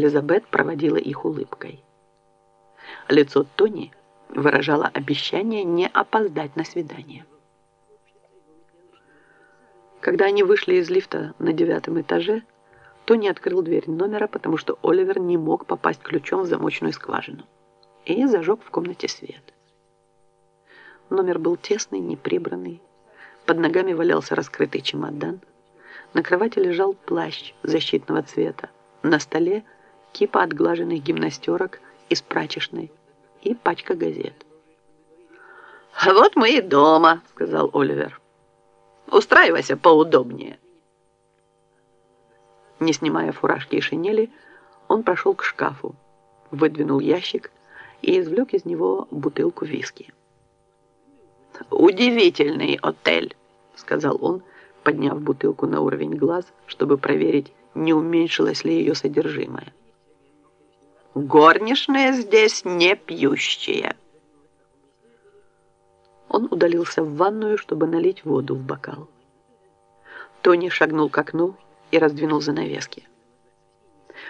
Элизабет проводила их улыбкой. Лицо Тони выражало обещание не опоздать на свидание. Когда они вышли из лифта на девятом этаже, Тони открыл дверь номера, потому что Оливер не мог попасть ключом в замочную скважину и зажег в комнате свет. Номер был тесный, неприбранный. Под ногами валялся раскрытый чемодан. На кровати лежал плащ защитного цвета. На столе кипа отглаженных гимнастерок из прачечной и пачка газет. «А вот мы и дома», — сказал Оливер. «Устраивайся поудобнее». Не снимая фуражки и шинели, он прошел к шкафу, выдвинул ящик и извлек из него бутылку виски. «Удивительный отель», — сказал он, подняв бутылку на уровень глаз, чтобы проверить, не уменьшилось ли ее содержимое. Горничные здесь не пьющие. Он удалился в ванную, чтобы налить воду в бокал. Тони шагнул к окну и раздвинул занавески.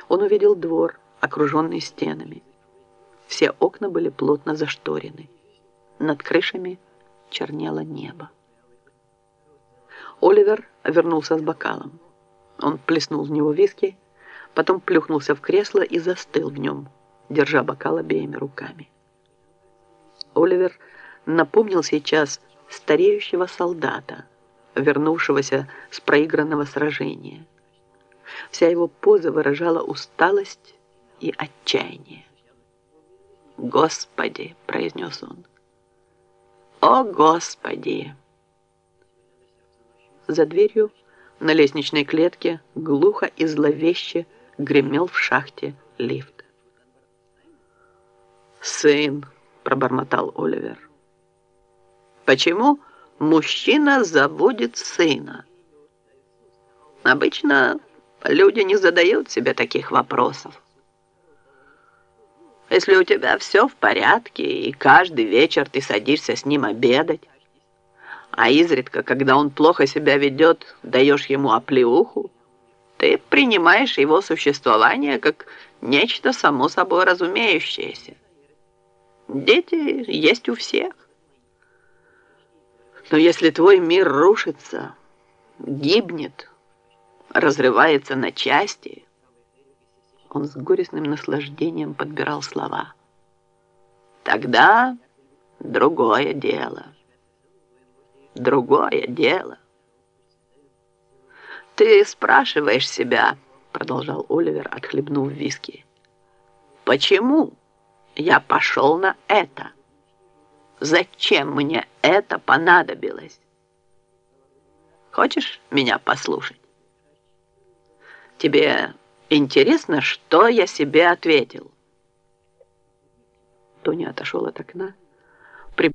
Он увидел двор, окруженный стенами. Все окна были плотно зашторены. Над крышами чернело небо. Оливер вернулся с бокалом. Он плеснул в него виски, потом плюхнулся в кресло и застыл в нем, держа бокал обеими руками. Оливер напомнил сейчас стареющего солдата, вернувшегося с проигранного сражения. Вся его поза выражала усталость и отчаяние. «Господи!» — произнес он. «О, Господи!» За дверью на лестничной клетке глухо и зловеще гремел в шахте лифт. «Сын», — пробормотал Оливер. «Почему мужчина заводит сына?» Обычно люди не задают себе таких вопросов. Если у тебя все в порядке, и каждый вечер ты садишься с ним обедать, а изредка, когда он плохо себя ведет, даешь ему оплеуху, ты принимаешь его существование как нечто само собой разумеющееся. Дети есть у всех. Но если твой мир рушится, гибнет, разрывается на части, он с горестным наслаждением подбирал слова. Тогда другое дело. Другое дело. «Ты спрашиваешь себя», — продолжал Оливер, отхлебнув виски, «почему я пошел на это? Зачем мне это понадобилось? Хочешь меня послушать? Тебе интересно, что я себе ответил?» Тони отошел от окна, при